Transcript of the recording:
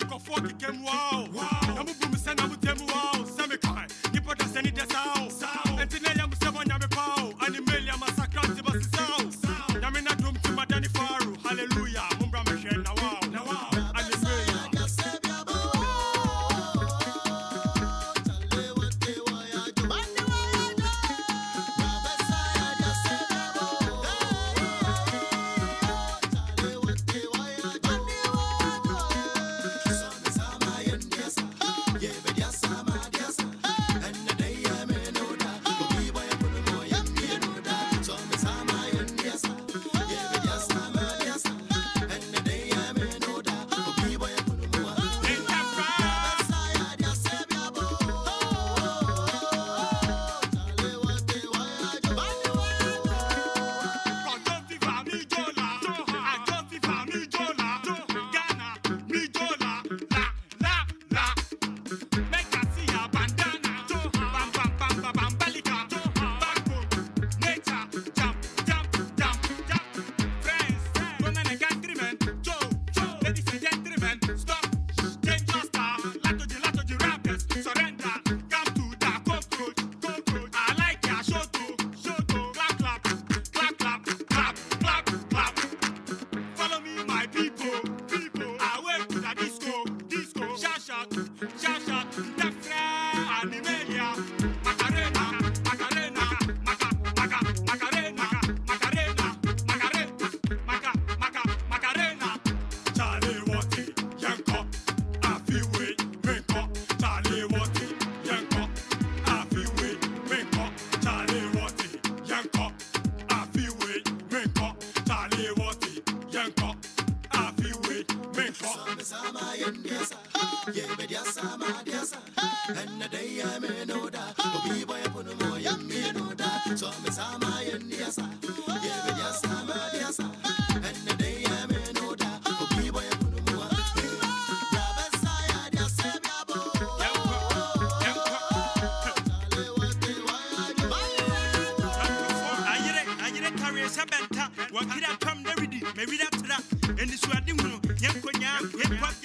nkɔfoɔ keka mu waa Mira Tom Derridi, Merida Tra, and the Swadimo, Yankoya, Hip Hop.